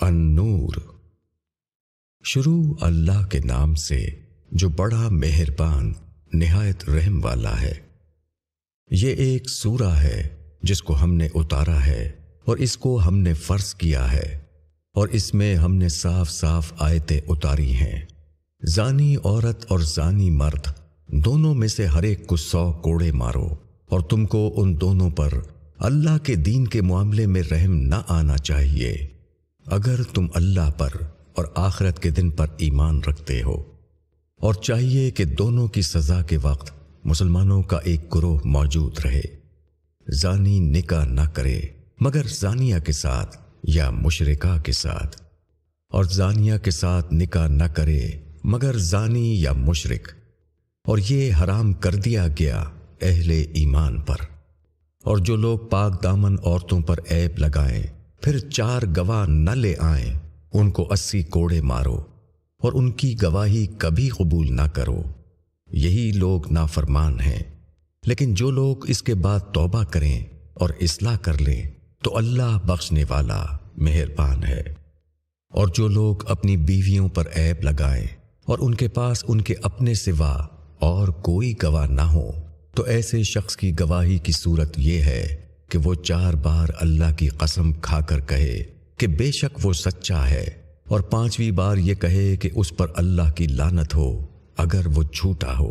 النور۔ شروع اللہ کے نام سے جو بڑا مہربان، نہایت رحم والا ہے۔ یہ ایک سورہ ہے جس کو ہم نے اتارا ہے اور اس کو ہم نے فرض کیا ہے اور اس میں ہم نے صاف صاف آیتیں اتاری ہیں۔ زانی عورت اور زانی مرد، دونوں میں سے ہر ایک کو سو کوڑے مارو اور تم کو ان دونوں پر اللہ کے دین کے معاملے میں رحم نہ آنا چاہیے۔ اگر تم اللہ پر اور آخرت کے دن پر ایمان رکھتے ہو اور چاہیے کہ دونوں کی سزا کے وقت مسلمانوں کا ایک گروہ موجود رہے، زانی نکاح نہ کرے، مگر زانیہ کے ساتھ یا مشرقہ کے ساتھ۔ اور زانیہ کے ساتھ نکاح نہ کرے، مگر زانی یا مشرق اور یہ حرام کر دیا گیا اہل ایمان پر۔ اور جو لوگ پاک دامن عورتوں پر عیب لگائیں پھر چار گواہ نہ لے آئیں، ان کو اسی کوڑے مارو اور ان کی گواہی کبھی قبول نہ کرو۔ یہی لوگ نافرمان ہیں۔ لیکن جو لوگ اس کے بعد توبہ کریں اور اصلاح کر لیں، تو اللہ بخشنے والا مہربان ہے۔ اور جو لوگ اپنی بیویوں پر عیب لگائیں اور ان کے پاس ان کے اپنے سوا اور کوئی گواہ نہ ہو، تو ایسے شخص کی گواہی کی صورت یہ ہے کہ وہ چار بار اللہ کی قسم کھا کر کہے کہ بے شک وہ سچا ہے اور پانچویں بار یہ کہے کہ اس پر اللہ کی لانت ہو اگر وہ جھوٹا ہو۔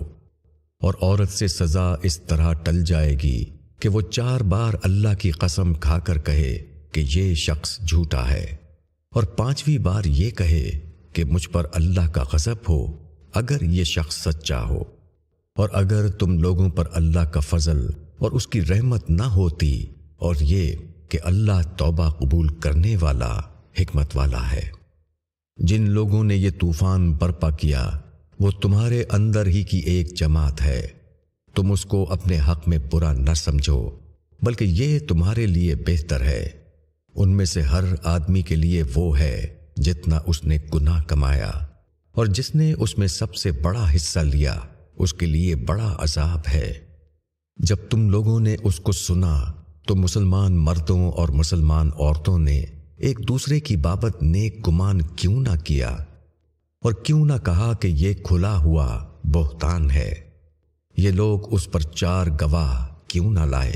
اور عورت سے سزا اس طرح ٹل جائے گی کہ وہ چار بار اللہ کی قسم کھا کر کہے کہ یہ شخص جھوٹا ہے۔ اور پانچویں بار یہ کہے کہ مجھ پر اللہ کا غضب ہو اگر یہ شخص سچا ہو۔ اور اگر تم لوگوں پر اللہ کا فضل اور اس کی رحمت نہ ہوتی اور یہ کہ اللہ توبہ قبول کرنے والا، حکمت والا ہے۔ جن لوگوں نے یہ طوفان برپا کیا، وہ تمہارے اندر ہی کی ایک جماعت ہے۔ تم اس کو اپنے حق میں برا نہ سمجھو، بلکہ یہ تمہارے لیے بہتر ہے۔ ان میں سے ہر آدمی کے لیے وہ ہے جتنا اس نے گناہ کمایا۔ اور جس نے اس میں سب سے بڑا حصہ لیا، اس کے لیے بڑا عذاب ہے۔ جب تم لوگوں نے اس کو سنا تو مسلمان مردوں اور مسلمان عورتوں نے ایک دوسرے کی بابت نیک گمان کیوں نہ کیا اور کیوں نہ کہا کہ یہ کھلا ہوا بہتان ہے؟ یہ لوگ اس پر چار گواہ کیوں نہ لائے؟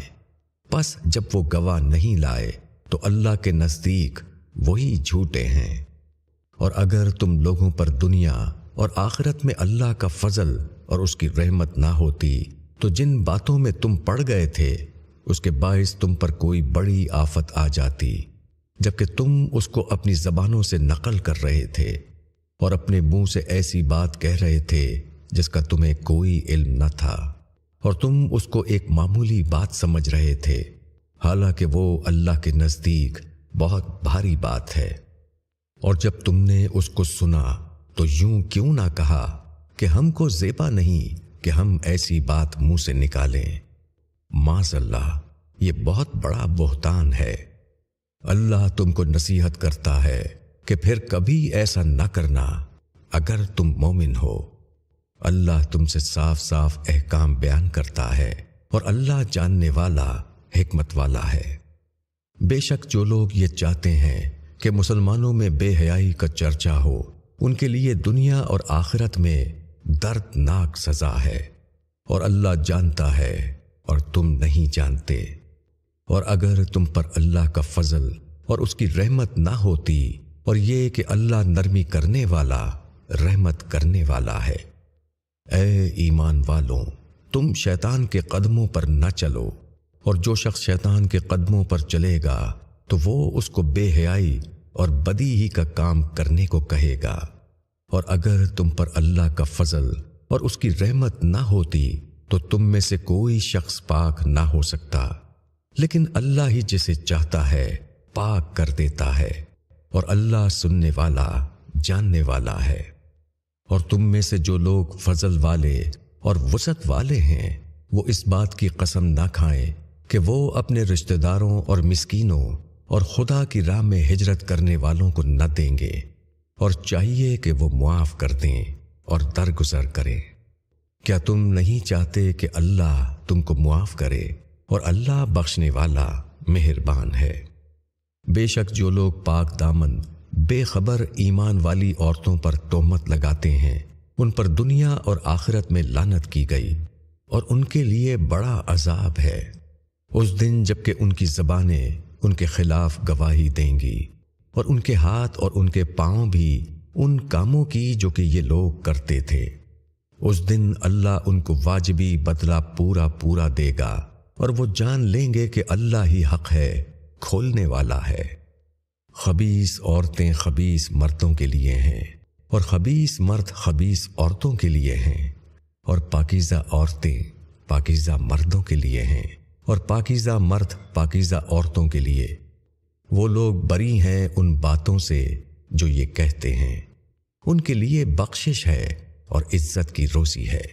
بس جب وہ گواہ نہیں لائے تو اللہ کے نزدیک وہی جھوٹے ہیں۔ اور اگر تم لوگوں پر دنیا اور آخرت میں اللہ کا فضل اور اس کی رحمت نہ ہوتی تو جن باتوں میں تم پڑ گئے تھے، اس کے باعث تم پر کوئی بڑی آفت آ جاتی، جبکہ تم اس کو اپنی زبانوں سے نقل کر رہے تھے اور اپنے منہ سے ایسی بات کہہ رہے تھے جس کا تمہیں کوئی علم نہ تھا۔ اور تم اس کو ایک معمولی بات سمجھ رہے تھے، حالانکہ وہ اللہ کے نزدیک بہت بھاری بات ہے۔ اور جب تم نے اس کو سنا تو یوں کیوں نہ کہا کہ ہم کو زیبا نہیں کہ ہم ایسی بات منہ سے نکالیں۔ معذ اللہ یہ بہت بڑا بہتان ہے۔ اللہ تم کو نصیحت کرتا ہے کہ پھر کبھی ایسا نہ کرنا۔ اگر تم مومن ہو، اللہ تم سے صاف صاف احکام بیان کرتا ہے اور اللہ جاننے والا، حکمت والا ہے۔ بے شک جو لوگ یہ چاہتے ہیں کہ مسلمانوں میں بے حیائی کا چرچا ہو، ان کے لیے دنیا اور آخرت میں دردناک سزا ہے اور اللہ جانتا ہے اور تم نہیں جانتے۔ اور اگر تم پر اللہ کا فضل اور اس کی رحمت نہ ہوتی اور یہ کہ اللہ نرمی کرنے والا، رحمت کرنے والا ہے۔ اے ایمان والوں، تم شیطان کے قدموں پر نہ چلو۔ اور جو شخص شیطان کے قدموں پر چلے گا، تو وہ اس کو بے حیائی اور بدی ہی کا کام کرنے کو کہے گا۔ اور اگر تم پر اللہ کا فضل اور اس کی رحمت نہ ہوتی تو تم میں سے کوئی شخص پاک نہ ہو سکتا۔ لیکن اللہ ہی جسے چاہتا ہے پاک کر دیتا ہے اور اللہ سننے والا، جاننے والا ہے۔ اور تم میں سے جو لوگ فضل والے اور وسعت والے ہیں، وہ اس بات کی قسم نہ کھائیں کہ وہ اپنے رشتہ داروں اور مسکینوں اور خدا کی راہ میں ہجرت کرنے والوں کو نہ دیں گے۔ اور چاہیے کہ وہ معاف کر دیں اور درگزر کریں۔ کیا تم نہیں چاہتے کہ اللہ تم کو معاف کرے اور اللہ بخشنے والا مہربان ہے؟ بے شک جو لوگ پاک دامن، بے خبر ایمان والی عورتوں پر تومت لگاتے ہیں، ان پر دنیا اور آخرت میں لانت کی گئی اور ان کے لیے بڑا عذاب ہے۔ اس دن جبکہ ان کی زبانیں ان کے خلاف گواہی دیں گی۔ اور ان کے ہاتھ اور ان کے پاؤں بھی ان کاموں کی جو کہ یہ لوگ کرتے تھے۔ اس دن اللہ ان کو واجبی بدلہ پورا پورا دے گا اور وہ جان لیں گے کہ اللہ ہی حق ہے، کھولنے والا ہے۔ خبیص عورتیں خبیص مردوں کے لیے ہیں اور خبیص مرد خبیص عورتوں کے لیے ہیں اور پاکیزہ عورتیں پاکیزہ مردوں کے لیے ہیں اور پاکیزہ مرد پاکیزہ عورتوں کے لیے۔ وہ لوگ بری ہیں ان باتوں سے جو یہ کہتے ہیں۔ ان کے لیے بخشش ہے اور عزت کی روزی ہے۔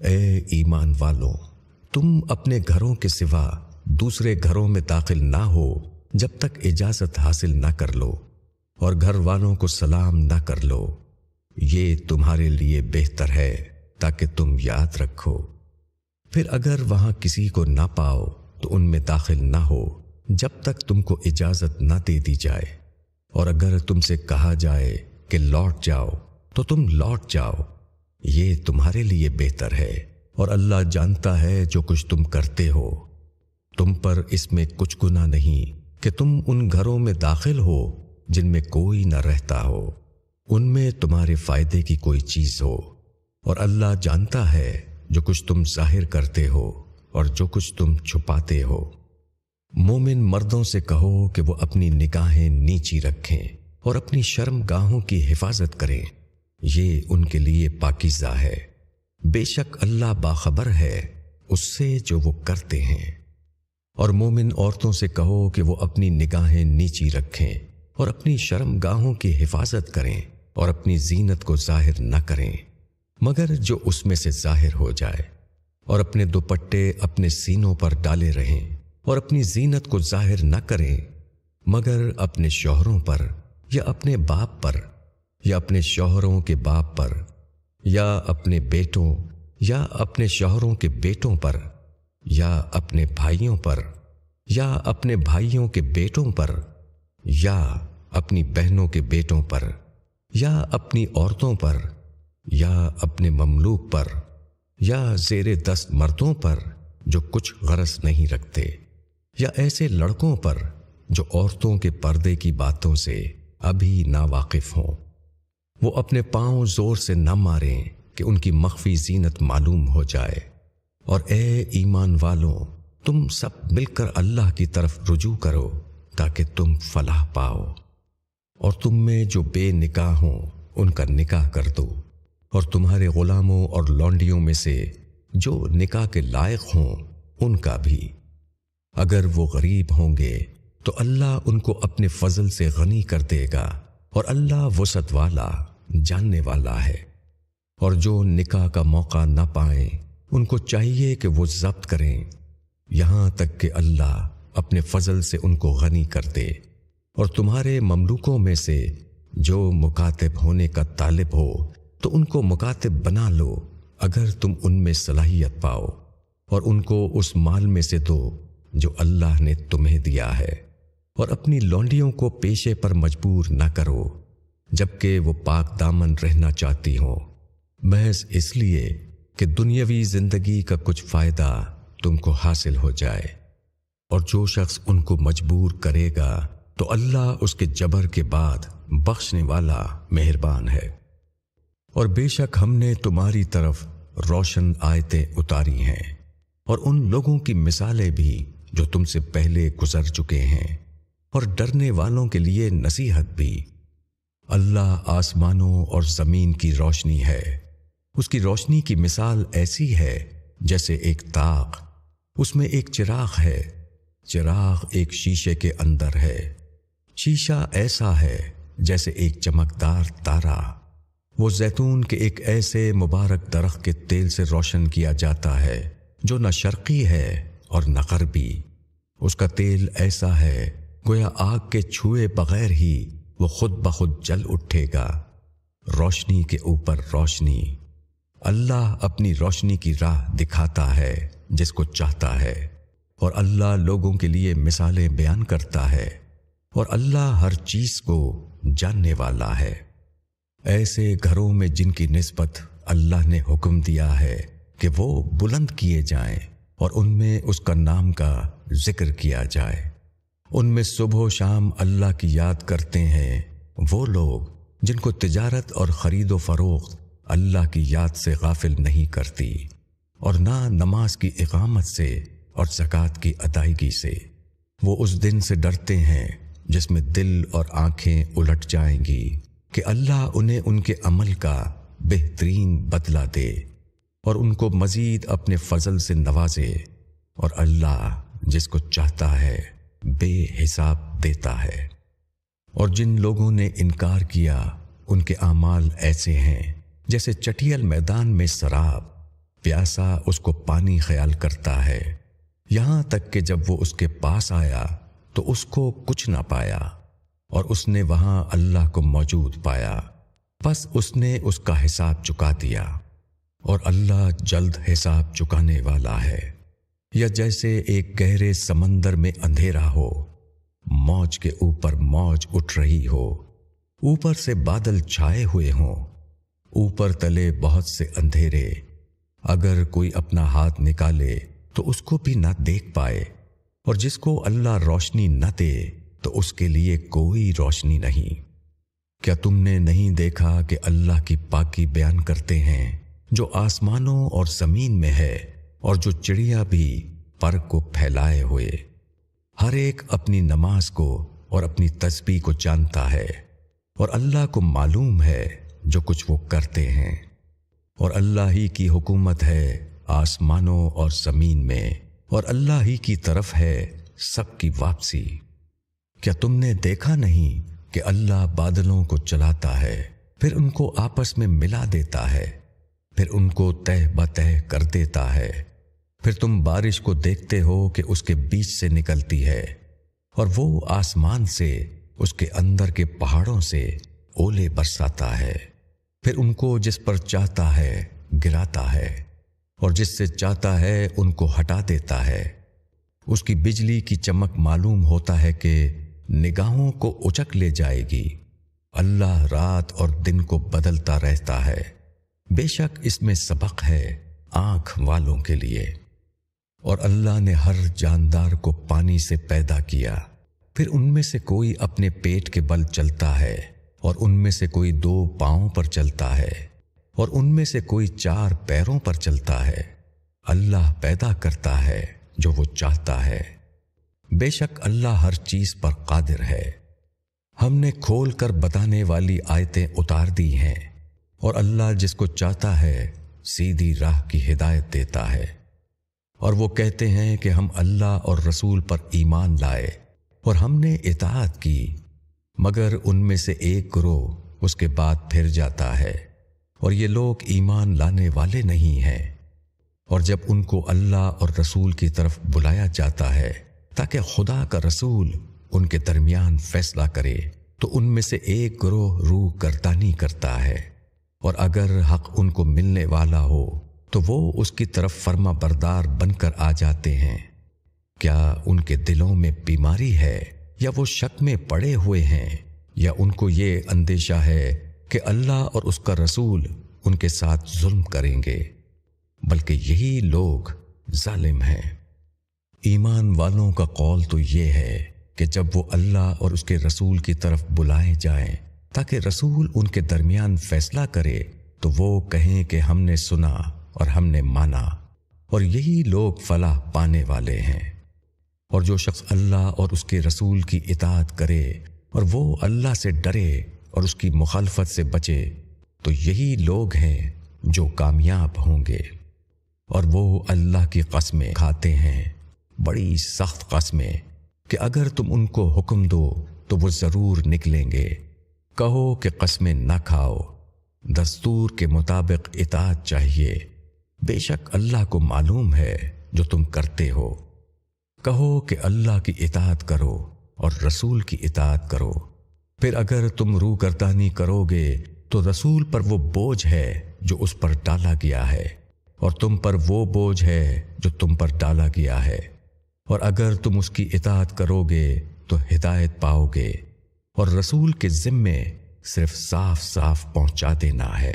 اے ایمان والوں، تم اپنے گھروں کے سوا دوسرے گھروں میں داخل نہ ہو جب تک اجازت حاصل نہ کر لو اور گھر والوں کو سلام نہ کر لو۔ یہ تمہارے لیے بہتر ہے تاکہ تم یاد رکھو۔ پھر اگر وہاں کسی کو نہ پاؤ تو ان میں داخل نہ ہو۔ جب تک تم کو اجازت نہ دے دی جائے، اور اگر تم سے کہا جائے کہ لوٹ جاؤ، تو تم لوٹ جاؤ۔ یہ تمہارے لیے بہتر ہے، اور اللہ جانتا ہے جو کچھ تم کرتے ہو۔ تم پر اس میں کچھ گنا نہیں کہ تم ان گھروں میں داخل ہو جن میں کوئی نہ رہتا ہو۔ ان میں تمہارے فائدے کی کوئی چیز ہو۔ اور اللہ جانتا ہے جو کچھ تم ظاہر کرتے ہو اور جو کچھ تم چھپاتے ہو۔ مومن مردوں سے کہو کہ وہ اپنی نگاہیں نیچی رکھیں اور اپنی شرم گاہوں کی حفاظت کریں۔ یہ ان کے لیے پاکیزہ ہے۔ بے شک اللہ باخبر ہے اس سے جو وہ کرتے ہیں۔ اور مومن عورتوں سے کہو کہ وہ اپنی نگاہیں نیچی رکھیں اور اپنی شرم گاہوں کی حفاظت کریں اور اپنی زینت کو ظاہر نہ کریں۔ مگر جو اس میں سے ظاہر ہو جائے اور اپنے دوپٹے اپنے سینوں پر ڈالے رہیں۔ اور اپنی زینت کو ظاہر نہ کریں، مگر اپنے شوہروں پر یا اپنے باپ پر، یا اپنے شوہروں کے باپ پر، یا اپنے بیٹوں، یا اپنے شوہروں کے بیٹوں پر، یا اپنے بھائیوں پر، یا اپنے بھائیوں کے بیٹوں پر، یا اپنی بہنوں کے بیٹوں پر، یا اپنی عورتوں پر، یا اپنے مملوک پر، یا زیر دست مردوں پر جو کچھ غرض نہیں رکھتے۔ یا ایسے لڑکوں پر جو عورتوں کے پردے کی باتوں سے ابھی نا واقف ہوں۔ وہ اپنے پاؤں زور سے نہ ماریں کہ ان کی مخفی زینت معلوم ہو جائے۔ اور اے ایمان والوں، تم سب مل کر اللہ کی طرف رجوع کرو تاکہ تم فلاح پاؤ۔ اور تم میں جو بے نکاح ہوں، ان کا نکاح کر دو۔ اور تمہارے غلاموں اور لونڈیوں میں سے جو نکاح کے لائق ہوں، ان کا بھی۔ اگر وہ غریب ہوں گے، تو اللہ ان کو اپنے فضل سے غنی کر دے گا، اور اللہ وسط والا، جاننے والا ہے۔ اور جو نکاح کا موقع نہ پائیں، ان کو چاہیے کہ وہ ضبط کریں۔ یہاں تک کہ اللہ اپنے فضل سے ان کو غنی کر دے۔ اور تمہارے مملوکوں میں سے جو مکاتب ہونے کا طالب ہو، تو ان کو مکاتب بنا لو۔ اگر تم ان میں صلاحیت پاؤ، اور ان کو اس مال میں سے دو۔ جو اللہ نے تمہیں دیا ہے، اور اپنی لونڈیوں کو پیشے پر مجبور نہ کرو، جبکہ وہ پاک دامن رہنا چاہتی ہوں۔ محض اس لیے کہ دنیاوی زندگی کا کچھ فائدہ تم کو حاصل ہو جائے، اور جو شخص ان کو مجبور کرے گا، تو اللہ اس کے جبر کے بعد بخشنے والا مہربان ہے۔ اور بے شک ہم نے تمہاری طرف روشن آیتیں اتاری ہیں، اور ان لوگوں کی مثالیں بھی جو تم سے پہلے گزر چکے ہیں اور ڈرنے والوں کے لیے نصیحت بھی۔ اللہ آسمانوں اور زمین کی روشنی ہے۔ اس کی روشنی کی مثال ایسی ہے جیسے ایک تاغ اس میں ایک چراغ ہے۔ چراغ ایک شیشے کے اندر ہے۔ شیشہ ایسا ہے جیسے ایک چمکدار تارا۔ وہ زیتون کے ایک ایسے مبارک درخت کے تیل سے روشن کیا جاتا ہے جو نہ شرقی ہے۔ اور نہ غربی اس کا تیل ایسا ہے، گویا آگ کے چھوئے بغیر ہی وہ خود بخود جل اٹھے گا۔ روشنی کے اوپر روشنی۔ اللہ اپنی روشنی کی راہ دکھاتا ہے، جس کو چاہتا ہے۔ اور اللہ لوگوں کے لیے مثالیں بیان کرتا ہے۔ اور اللہ ہر چیز کو جاننے والا ہے۔ ایسے گھروں میں جن کی نسبت اللہ نے حکم دیا ہے کہ وہ بلند کیے جائیں۔ اور ان میں اس کا نام کا ذکر کیا جائے۔ ان میں صبح و شام اللہ کی یاد کرتے ہیں۔ وہ لوگ جن کو تجارت اور خرید و فروخت اللہ کی یاد سے غافل نہیں کرتی اور نہ نماز کی اقامت سے اور زکوٰۃ کی ادائیگی سے۔ وہ اس دن سے ڈرتے ہیں جس میں دل اور آنکھیں الٹ جائیں گی کہ اللہ انہیں ان کے عمل کا بہترین بدلہ دے۔ اور ان کو مزید اپنے فضل سے نوازے اور اللہ جس کو چاہتا ہے بے حساب دیتا ہے۔ اور جن لوگوں نے انکار کیا، ان کے اعمال ایسے ہیں جیسے چٹیل میدان میں سراب، پیاسا اس کو پانی خیال کرتا ہے۔ یہاں تک کہ جب وہ اس کے پاس آیا تو اس کو کچھ نہ پایا اور اس نے وہاں اللہ کو موجود پایا۔ بس اس نے اس کا حساب چکا دیا۔ اور اللہ جلد حساب چکانے والا ہے۔ یا جیسے ایک گہرے سمندر میں اندھیرا ہو، موج کے اوپر موج اٹھ رہی ہو، اوپر سے بادل چھائے ہوئے ہوں، اوپر تلے بہت سے اندھیرے۔ اگر کوئی اپنا ہاتھ نکالے تو اس کو بھی نہ دیکھ پائے، اور جس کو اللہ روشنی نہ دے تو اس کے لیے کوئی روشنی نہیں۔ کیا تم نے نہیں دیکھا کہ اللہ کی پاکی بیان کرتے ہیں؟ جو آسمانوں اور زمین میں ہے اور جو چڑیا بھی پر کو پھیلائے ہوئے۔ ہر ایک اپنی نماز کو اور اپنی تسبیح کو جانتا ہے اور اللہ کو معلوم ہے جو کچھ وہ کرتے ہیں۔ اور اللہ ہی کی حکومت ہے آسمانوں اور زمین میں اور اللہ ہی کی طرف ہے سب کی واپسی۔ کیا تم نے دیکھا نہیں کہ اللہ بادلوں کو چلاتا ہے، پھر ان کو آپس میں ملا دیتا ہے؟ پھر ان کو تہ بتہ کر دیتا ہے۔ پھر تم بارش کو دیکھتے ہو کہ اس کے بیچ سے نکلتی ہے۔ اور وہ آسمان سے، اس کے اندر کے پہاڑوں سے اولے برساتا ہے۔ پھر ان کو جس پر چاہتا ہے، گراتا ہے۔ اور جس سے چاہتا ہے، ان کو ہٹا دیتا ہے۔ اس کی بجلی کی چمک معلوم ہوتا ہے کہ نگاہوں کو اچک لے جائے گی۔ اللہ رات اور دن کو بدلتا رہتا ہے۔ بے شک اس میں سبق ہے آنکھ والوں کے لیے۔ اور اللہ نے ہر جاندار کو پانی سے پیدا کیا۔ پھر ان میں سے کوئی اپنے پیٹ کے بل چلتا ہے اور ان میں سے کوئی دو پاؤں پر چلتا ہے اور ان میں سے کوئی چار پیروں پر چلتا ہے۔ اللہ پیدا کرتا ہے جو وہ چاہتا ہے۔ بے شک اللہ ہر چیز پر قادر ہے۔ ہم نے کھول کر بتانے والی آیتیں اتار دی ہیں۔ اور اللہ جس کو چاہتا ہے سیدھی راہ کی ہدایت دیتا ہے۔ اور وہ کہتے ہیں کہ ہم اللہ اور رسول پر ایمان لائے اور ہم نے اطاعت کی، مگر ان میں سے ایک گروہ اس کے بعد پھر جاتا ہے۔ اور یہ لوگ ایمان لانے والے نہیں ہیں۔ اور جب ان کو اللہ اور رسول کی طرف بلایا جاتا ہے، تاکہ خدا کا رسول ان کے درمیان فیصلہ کرے، تو ان میں سے ایک گروہ روح گردانی کرتا ہے۔ اور اگر حق ان کو ملنے والا ہو، تو وہ اس کی طرف فرما بردار بن کر آ جاتے ہیں۔ کیا ان کے دلوں میں بیماری ہے یا وہ شک میں پڑے ہوئے ہیں؟ یا ان کو یہ اندیشہ ہے کہ اللہ اور اس کا رسول ان کے ساتھ ظلم کریں گے؟ بلکہ یہی لوگ ظالم ہیں۔ ایمان والوں کا قول تو یہ ہے کہ جب وہ اللہ اور اس کے رسول کی طرف بلائے جائیں تاکہ رسول ان کے درمیان فیصلہ کرے تو وہ کہیں کہ ہم نے سنا اور ہم نے مانا اور یہی لوگ فلاح پانے والے ہیں۔ اور جو شخص اللہ اور اس کے رسول کی اطاعت کرے اور وہ اللہ سے ڈرے اور اس کی مخالفت سے بچے تو یہی لوگ ہیں جو کامیاب ہوں گے۔ اور وہ اللہ کی قسمیں کھاتے ہیں، بڑی سخت قسمیں کہ اگر تم ان کو حکم دو تو وہ ضرور نکلیں گے۔ کہو کہ قسمیں نہ کھاؤ۔ دستور کے مطابق اطاعت چاہیے۔ بے شک اللہ کو معلوم ہے جو تم کرتے ہو۔ کہو کہ اللہ کی اطاعت کرو اور رسول کی اطاعت کرو۔ پھر اگر تم روح گردانی کرو گے تو رسول پر وہ بوجھ ہے جو اس پر ڈالا گیا ہے اور تم پر وہ بوجھ ہے جو تم پر ڈالا گیا ہے۔ اور اگر تم اس کی اطاعت کرو گے تو ہدایت پاؤ گے۔ اور رسول کے ذمے صرف صاف صاف پہنچا دینا ہے۔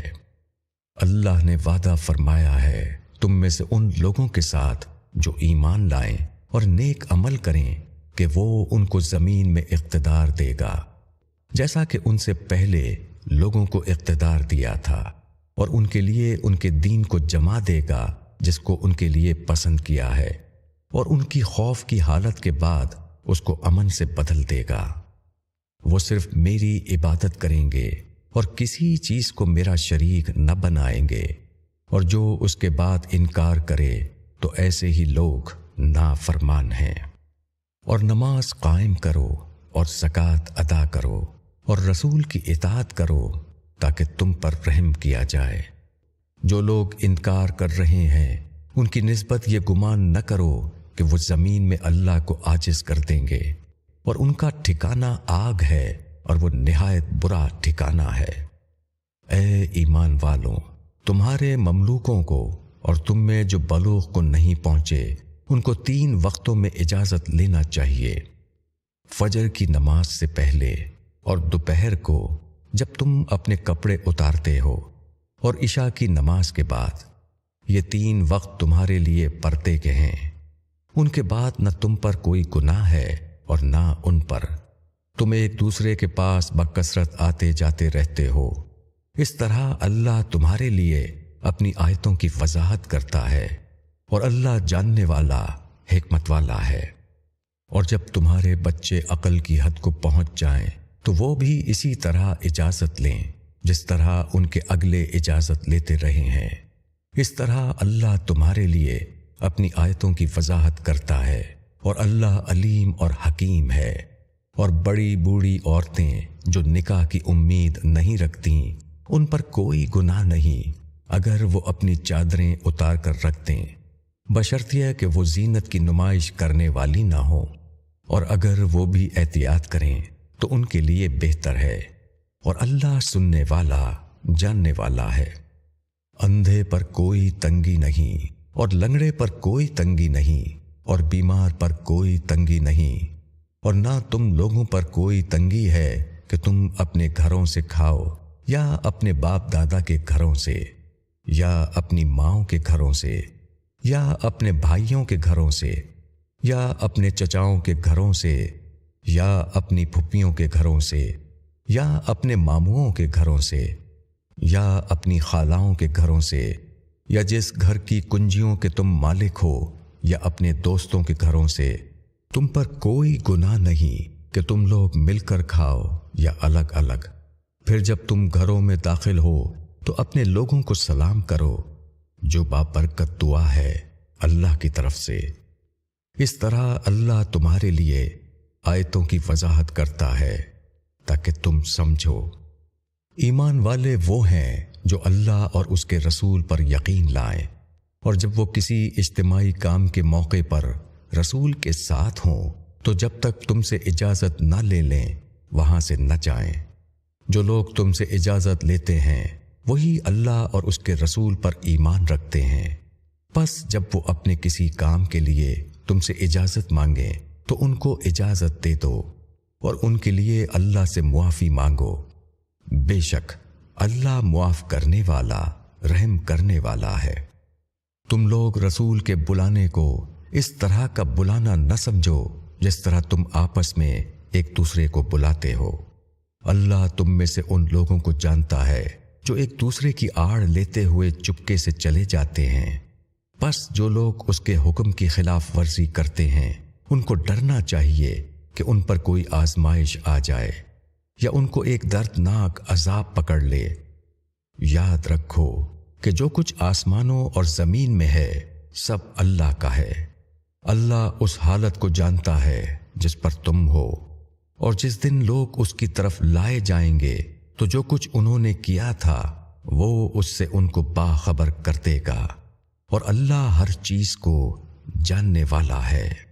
اللہ نے وعدہ فرمایا ہے، تم میں سے ان لوگوں کے ساتھ جو ایمان لائیں اور نیک عمل کریں کہ وہ ان کو زمین میں اقتدار دے گا۔ جیسا کہ ان سے پہلے لوگوں کو اقتدار دیا تھا اور ان کے لیے ان کے دین کو جما دے گا، جس کو ان کے لیے پسند کیا ہے، اور ان کی خوف کی حالت کے بعد اس کو امن سے بدل دے گا۔ وہ صرف میری عبادت کریں گے اور کسی چیز کو میرا شریک نہ بنائیں گے اور جو اس کے بعد انکار کرے تو ایسے ہی لوگ نا فرمان ہیں۔ اور نماز قائم کرو اور زکوٰۃ ادا کرو اور رسول کی اطاعت کرو تاکہ تم پر رحم کیا جائے۔ جو لوگ انکار کر رہے ہیں، ان کی نسبت یہ گمان نہ کرو کہ وہ زمین میں اللہ کو آجز کر دیں گے۔ اور ان کا ٹھکانہ آگ ہے اور وہ نہایت برا ٹھکانہ ہے۔ اے ایمان والوں، تمہارے مملوکوں کو اور تم میں جو بلوغ کو نہیں پہنچے، ان کو تین وقتوں میں اجازت لینا چاہیے۔ فجر کی نماز سے پہلے اور دوپہر کو جب تم اپنے کپڑے اتارتے ہو اور عشاء کی نماز کے بعد یہ تین وقت تمہارے لیے پرتے کے ہیں۔ ان کے بعد نہ تم پر کوئی گناہ ہے اور نہ ان پر۔ تم ایک دوسرے کے پاس بکثرت آتے جاتے رہتے ہو۔ اس طرح اللہ تمہارے لیے اپنی آیتوں کی وضاحت کرتا ہے اور اللہ جاننے والا، حکمت والا ہے۔ اور جب تمہارے بچے عقل کی حد کو پہنچ جائیں، تو وہ بھی اسی طرح اجازت لیں، جس طرح ان کے اگلے اجازت لیتے رہے ہیں۔ اس طرح اللہ تمہارے لیے اپنی آیتوں کی وضاحت کرتا ہے۔ اور اللہ علیم اور حکیم ہے اور بڑی بوڑھی عورتیں جو نکاح کی امید نہیں رکھتی ان پر کوئی گناہ نہیں۔ اگر وہ اپنی چادریں اتار کر رکھتے بشرطیہ کہ وہ زینت کی نمائش کرنے والی نہ ہو اور اگر وہ بھی احتیاط کریں، تو ان کے لیے بہتر ہے۔ اور اللہ سننے والا، جاننے والا ہے۔ اندھے پر کوئی تنگی نہیں اور لنگڑے پر کوئی تنگی نہیں۔ اور بیمار پر کوئی تنگی نہیں۔ اور نہ تم لوگوں پر کوئی تنگی ہے کہ تم اپنے گھروں سے کھاؤ، یا اپنے باپ دادا کے گھروں سے، یا اپنی ماؤں کے گھروں سے، یا اپنے بھائیوں کے گھروں سے، یا اپنے چچاؤں کے گھروں سے، یا اپنی پھپھیوں کے گھروں سے، یا اپنے ماموؤں کے گھروں سے، یا اپنی خالاؤں کے گھروں سے، یا جس گھر کی کنجیوں کے تم مالک ہو یا اپنے دوستوں کے گھروں سے، تم پر کوئی گناہ نہیں کہ تم لوگ مل کر کھاؤ یا الگ الگ۔ پھر جب تم گھروں میں داخل ہو، تو اپنے لوگوں کو سلام کرو، جو بابرکت دعا ہے اللہ کی طرف سے۔ اس طرح اللہ تمہارے لیے آیتوں کی وضاحت کرتا ہے تاکہ تم سمجھو۔ ایمان والے وہ ہیں جو اللہ اور اس کے رسول پر یقین لائیں۔ اور جب وہ کسی اجتماعی کام کے موقع پر رسول کے ساتھ ہوں، تو جب تک تم سے اجازت نہ لے لیں، وہاں سے نہ جائیں۔ جو لوگ تم سے اجازت لیتے ہیں، وہی اللہ اور اس کے رسول پر ایمان رکھتے ہیں۔ بس جب وہ اپنے کسی کام کے لیے تم سے اجازت مانگے تو ان کو اجازت دے دو اور ان کے لیے اللہ سے معافی مانگو۔ بے شک، اللہ معاف کرنے والا، رحم کرنے والا ہے۔ تم لوگ رسول کے بلانے کو اس طرح کا بلانا نہ سمجھو جس طرح تم آپس میں ایک دوسرے کو بلاتے ہو۔ اللہ تم میں سے ان لوگوں کو جانتا ہے جو ایک دوسرے کی آڑ لیتے ہوئے چپکے سے چلے جاتے ہیں۔ بس جو لوگ اس کے حکم کی خلاف ورزی کرتے ہیں، ان کو ڈرنا چاہیے کہ ان پر کوئی آزمائش آ جائے یا ان کو ایک دردناک عذاب پکڑ لے۔ یاد رکھو کہ جو کچھ آسمانوں اور زمین میں ہے، سب اللہ کا ہے۔ اللہ اس حالت کو جانتا ہے جس پر تم ہو۔ اور جس دن لوگ اس کی طرف لائے جائیں گے، تو جو کچھ انہوں نے کیا تھا، وہ اس سے ان کو باخبر کر دے گا۔ اور اللہ ہر چیز کو جاننے والا ہے۔